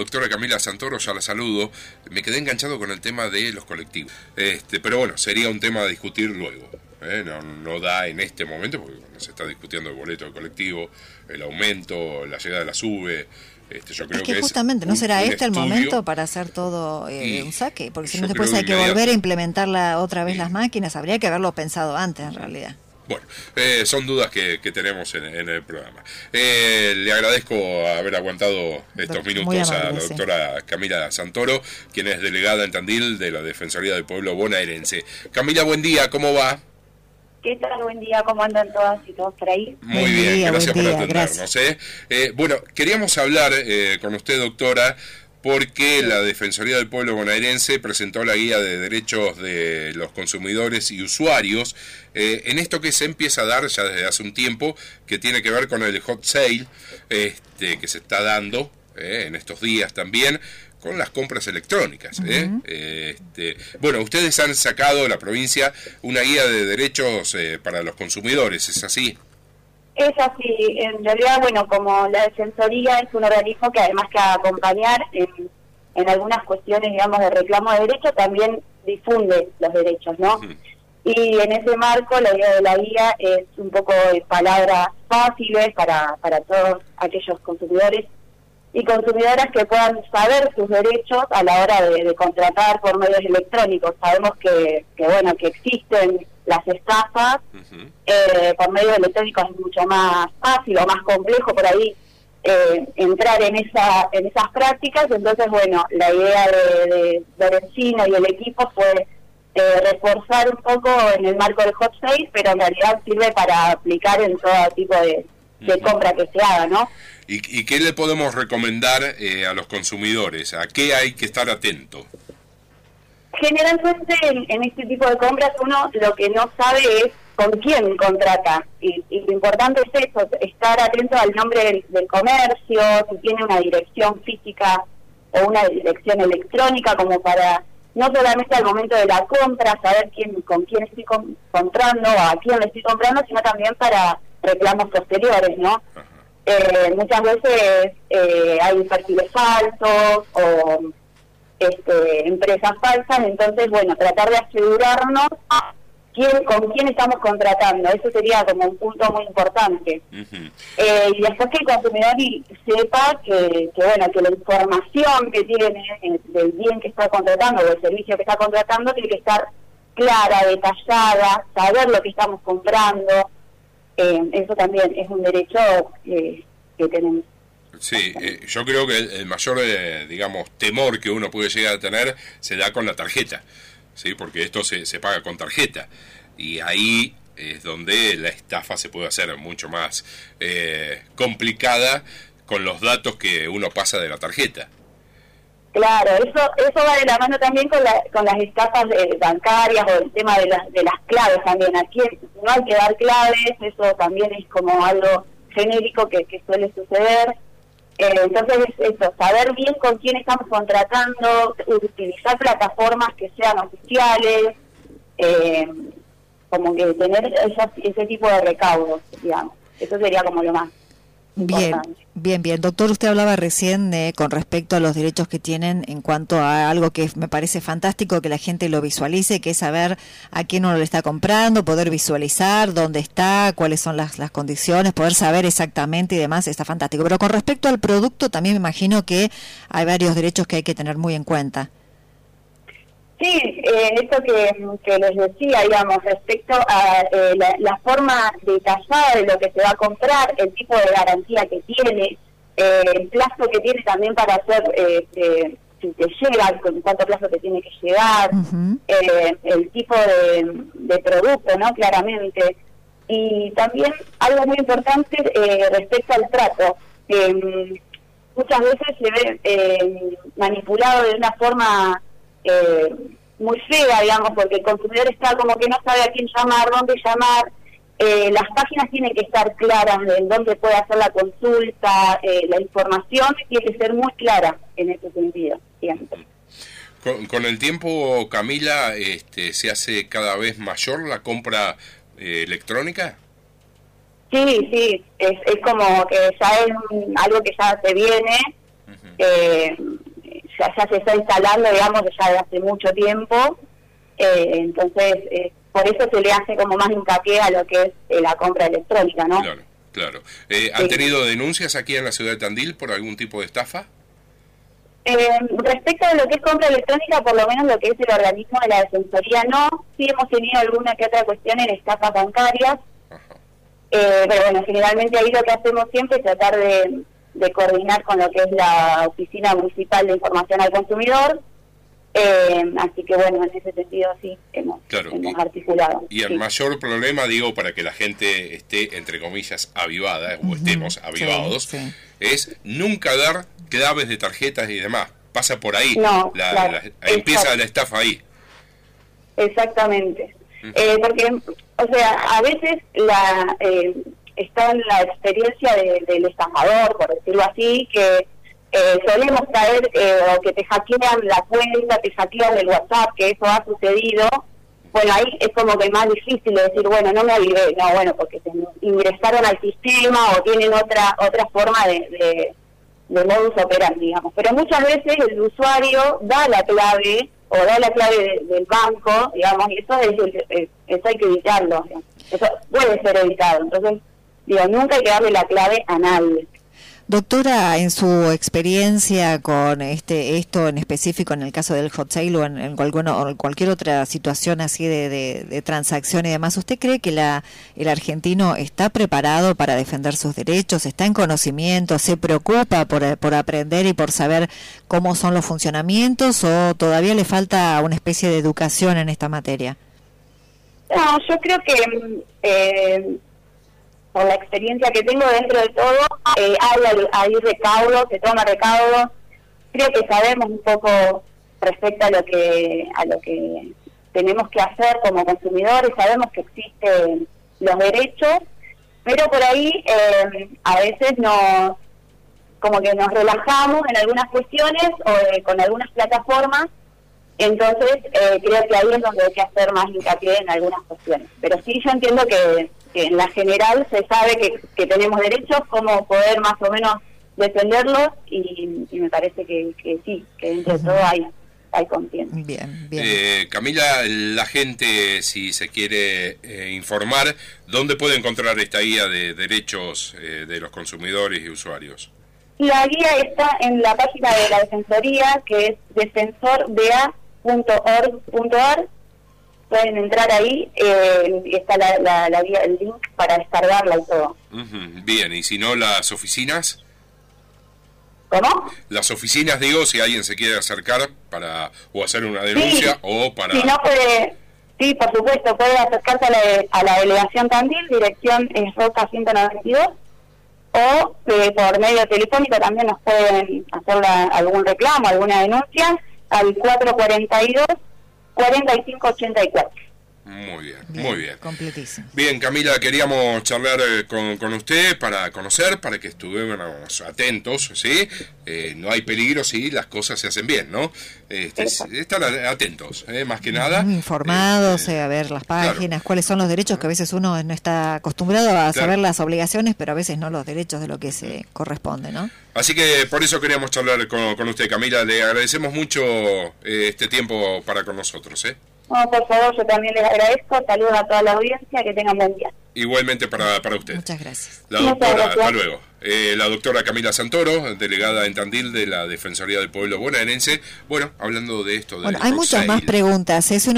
Doctora Camila Santoro, ya la saludo. Me quedé enganchado con el tema de los colectivos. Este, pero bueno, sería un tema a discutir luego. ¿eh? No, no, da en este momento, porque se está discutiendo el boleto de colectivo, el aumento, la llegada de la SUBE. Este, yo creo es que, que justamente no será este el momento para hacer todo eh, un saque, porque si no después hay que volver a implementar otra vez las máquinas, habría que haberlo pensado antes en realidad. Bueno, eh, son dudas que, tenemos en, el programa. Eh, le agradezco haber aguantado estos minutos a la doctora Camila Santoro, quien es delegada en Tandil de la Defensoría del Pueblo Bonaerense. Camila, buen día, ¿cómo va? ¿Qué tal? Buen día, ¿cómo andan todas y todos por ahí? Muy bien, gracias por atendernos. ¿eh? bueno, queríamos hablar con usted, doctora, porque la Defensoría del Pueblo bonaerense presentó la guía de derechos de los consumidores y usuarios eh, en esto que se empieza a dar ya desde hace un tiempo, que tiene que ver con el hot sale este, que se está dando eh, en estos días también con las compras electrónicas. ¿eh? este, bueno, ustedes han sacado la provincia una guía de derechos para los consumidores, ¿es así? Es así, en realidad, bueno, como la Defensoría es un organismo que además que acompañar en, en algunas cuestiones, digamos, de reclamo de derechos, también difunde los derechos, ¿no? Y en ese marco, la idea de la guía es un poco de palabras fáciles para, para todos aquellos consumidores y consumidoras que puedan saber sus derechos a la hora de, contratar por medios electrónicos. Sabemos que, que bueno, que existen las estafas, eh, por medios electrónicos es mucho más fácil o más complejo por ahí eh, entrar en esa en esas prácticas, entonces bueno, la idea de, de y el equipo fue eh, reforzar un poco en el marco del hot sale, pero en realidad sirve para aplicar en todo tipo de, compra que se haga, ¿no? ¿Y, ¿Y, qué le podemos recomendar a los consumidores? ¿A qué hay que estar atento? Generalmente en, este tipo de compras uno lo que no sabe es con quién contrata. Y, lo importante es eso, estar atento al nombre del, comercio, si tiene una dirección física o una dirección electrónica, como para no solamente al momento de la compra, saber quién con quién estoy comprando o a quién le estoy comprando, sino también para reclamos posteriores, ¿no? Eh, muchas veces eh, hay perfiles falsos o este, empresas falsas, entonces, bueno, tratar de asegurarnos quién, con quién estamos contratando, eso sería como un punto muy importante. eh, y después que el consumidor sepa que, que, bueno, que la información que tiene eh, del bien que está contratando o del servicio que está contratando tiene que estar clara, detallada, saber lo que estamos comprando, eh, eso también es un derecho eh, que tenemos. Sí, eh, yo creo que el, mayor, eh, digamos, temor que uno puede llegar a tener se da con la tarjeta, ¿sí? Porque esto se, se paga con tarjeta y ahí es donde la estafa se puede hacer mucho más eh, complicada con los datos que uno pasa de la tarjeta. Claro, eso eso va de la mano también con, la, con las estafas bancarias o el tema de las, de las claves también. Aquí no hay que dar claves, eso también es como algo genérico que, que suele suceder. Eh, entonces, eso, saber bien con quién estamos contratando, utilizar plataformas que sean oficiales, eh, como que tener ese tipo de recaudos, digamos. Eso sería como lo más. Bien, bien, bien. Doctor, usted hablaba recién de, con respecto a los derechos que tienen en cuanto a algo que me parece fantástico que la gente lo visualice, que es saber a quién uno le está comprando, poder visualizar dónde está, cuáles son las, las condiciones, poder saber exactamente y demás, está fantástico. Pero con respecto al producto, también me imagino que hay varios derechos que hay que tener muy en cuenta. Sí, eh, esto que, les decía, digamos, respecto a eh, la, forma detallada de lo que se va a comprar, el tipo de garantía que tiene, eh, el plazo que tiene también para hacer, eh, si te llega, con cuánto plazo te tiene que llegar, el tipo de, producto, ¿no? Claramente. Y también algo muy importante respecto al trato. muchas veces se ve manipulado de una forma eh, muy fea, digamos, porque el consumidor está como que no sabe a quién llamar, dónde llamar. Eh, las páginas tienen que estar claras en dónde puede hacer la consulta, eh, la información tiene que ser muy clara en ese sentido, siempre. Con, el tiempo, Camila, este, ¿se hace cada vez mayor la compra eh, electrónica? Sí, sí, es, es como que ya es algo que ya se viene eh, ya, se está instalando, digamos, ya de hace mucho tiempo. Eh, entonces, eh, por eso se le hace como más hincapié a lo que es la compra electrónica, ¿no? Claro, claro. ¿Han tenido denuncias aquí en la ciudad de Tandil por algún tipo de estafa? respecto a lo que es compra electrónica, por lo menos lo que es el organismo de la Defensoría, no. Sí hemos tenido alguna que otra cuestión en estafas bancarias, pero bueno, generalmente ahí lo que hacemos siempre es tratar de, de coordinar con lo que es la Oficina Municipal de Información al Consumidor. Eh, así que bueno, en ese sentido sí, hemos, articulado. Y el mayor problema, digo, para que la gente esté, entre comillas, avivada, o estemos avivados, es nunca dar claves de tarjetas y demás. Pasa por ahí, la, empieza la estafa ahí. Exactamente. Eh, porque, o sea, a veces la... Eh, está en la experiencia del estafador, por decirlo así, que eh, solemos caer eh, o que te hackean la cuenta, te hackean el WhatsApp, que eso ha sucedido. Bueno, ahí es como que más difícil decir, bueno, no me avivé, no, bueno, porque se ingresaron al sistema o tienen otra otra forma de, de, modus operandi, digamos. Pero muchas veces el usuario da la clave o da la clave del banco, digamos, y eso, es, eso hay que evitarlo. Eso puede ser evitado. Entonces, Digo, nunca hay que darle la clave a nadie. Doctora, en su experiencia con este esto en específico, en el caso del hot sale o en, cualquier otra situación así de, transacción y demás, ¿usted cree que la, el argentino está preparado para defender sus derechos? ¿Está en conocimiento? ¿Se preocupa por, por aprender y por saber cómo son los funcionamientos? ¿O todavía le falta una especie de educación en esta materia? No, yo creo que eh, por la experiencia que tengo dentro de todo, eh, hay, hay recaudo, se toma recaudo. Creo que sabemos un poco respecto a lo que a lo que tenemos que hacer como consumidores, sabemos que existen los derechos, pero por ahí eh, a veces nos como que nos relajamos en algunas cuestiones o eh, con algunas plataformas, entonces eh, creo que ahí es donde hay que hacer más hincapié en algunas cuestiones. Pero sí yo entiendo que que en la general se sabe que, tenemos derechos, cómo poder más o menos defenderlos y, me parece que, sí, que dentro de todo hay, hay Bien, bien. Eh, Camila, la gente, si se quiere eh, informar, ¿dónde puede encontrar esta guía de derechos eh, de los consumidores y usuarios? La guía está en la página de la Defensoría, que es defensordea.org.ar pueden entrar ahí eh, y está la, la, el link para descargarla y todo. Bien, y si no, las oficinas. ¿Cómo? Las oficinas, digo, si alguien se quiere acercar para o hacer una denuncia o para... Si no puede, sí, por supuesto, puede acercarse a la, a la delegación Tandil, dirección es Roca 192, o eh, por medio telefónico también nos pueden hacer algún reclamo, alguna denuncia, al 442 4584. Muy bien, muy bien. Completísimo. Bien, Camila, queríamos charlar eh, con, usted para conocer, para que estuviéramos atentos, ¿sí? Eh, no hay peligro si las cosas se hacen bien, ¿no? Este, estar atentos, ¿eh? más que nada. Informados, este, a ver las páginas, cuáles son los derechos, que a veces uno no está acostumbrado a saber las obligaciones, pero a veces no los derechos de lo que se corresponde, ¿no? Así que por eso queríamos charlar con, con usted, Camila. Le agradecemos mucho este tiempo para con nosotros, ¿eh? No, por favor, yo también les agradezco. Saludos a toda la audiencia, que tengan buen día. Igualmente para, para usted. Muchas gracias. La doctora, hasta luego. Eh, la doctora Camila Santoro, delegada en Tandil de la Defensoría del Pueblo Bonaerense. Bueno, hablando de esto. bueno, hay muchas más preguntas. Es uno